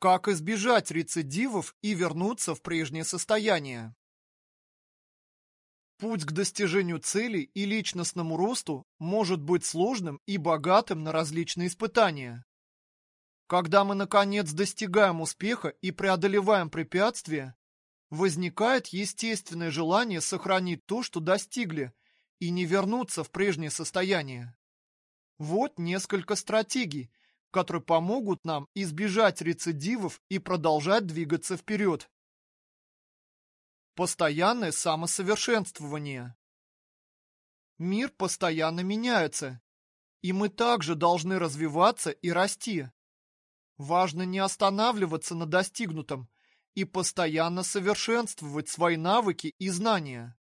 Как избежать рецидивов и вернуться в прежнее состояние? Путь к достижению целей и личностному росту может быть сложным и богатым на различные испытания. Когда мы, наконец, достигаем успеха и преодолеваем препятствия, возникает естественное желание сохранить то, что достигли, и не вернуться в прежнее состояние. Вот несколько стратегий, которые помогут нам избежать рецидивов и продолжать двигаться вперед. Постоянное самосовершенствование. Мир постоянно меняется, и мы также должны развиваться и расти. Важно не останавливаться на достигнутом и постоянно совершенствовать свои навыки и знания.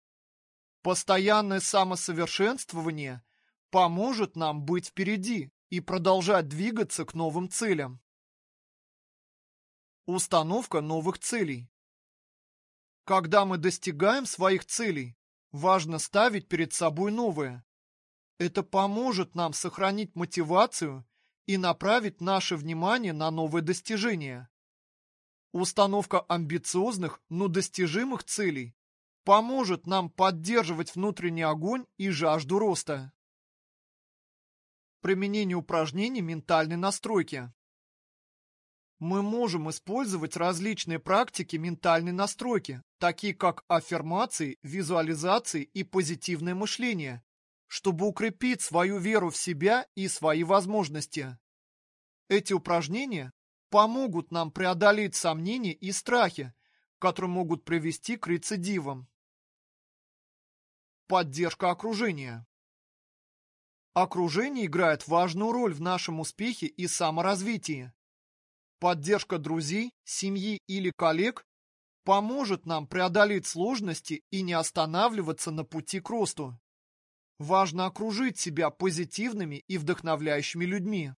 Постоянное самосовершенствование поможет нам быть впереди и продолжать двигаться к новым целям. Установка новых целей. Когда мы достигаем своих целей, важно ставить перед собой новые. Это поможет нам сохранить мотивацию и направить наше внимание на новые достижения. Установка амбициозных, но достижимых целей поможет нам поддерживать внутренний огонь и жажду роста. Применение упражнений ментальной настройки. Мы можем использовать различные практики ментальной настройки, такие как аффирмации, визуализации и позитивное мышление, чтобы укрепить свою веру в себя и свои возможности. Эти упражнения помогут нам преодолеть сомнения и страхи, которые могут привести к рецидивам. Поддержка окружения. Окружение играет важную роль в нашем успехе и саморазвитии. Поддержка друзей, семьи или коллег поможет нам преодолеть сложности и не останавливаться на пути к росту. Важно окружить себя позитивными и вдохновляющими людьми.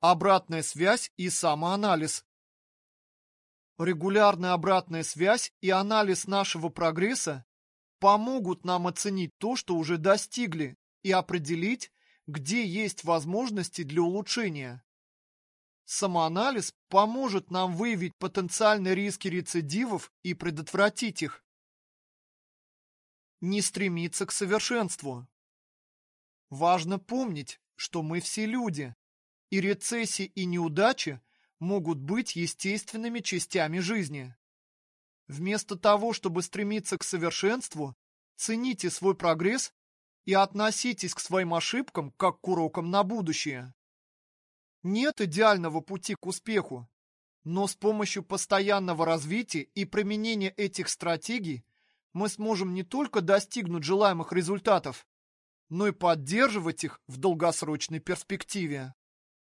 Обратная связь и самоанализ. Регулярная обратная связь и анализ нашего прогресса помогут нам оценить то, что уже достигли, и определить, где есть возможности для улучшения. Самоанализ поможет нам выявить потенциальные риски рецидивов и предотвратить их. Не стремиться к совершенству. Важно помнить, что мы все люди, и рецессии и неудачи могут быть естественными частями жизни. Вместо того, чтобы стремиться к совершенству, цените свой прогресс и относитесь к своим ошибкам как к урокам на будущее. Нет идеального пути к успеху, но с помощью постоянного развития и применения этих стратегий мы сможем не только достигнуть желаемых результатов, но и поддерживать их в долгосрочной перспективе.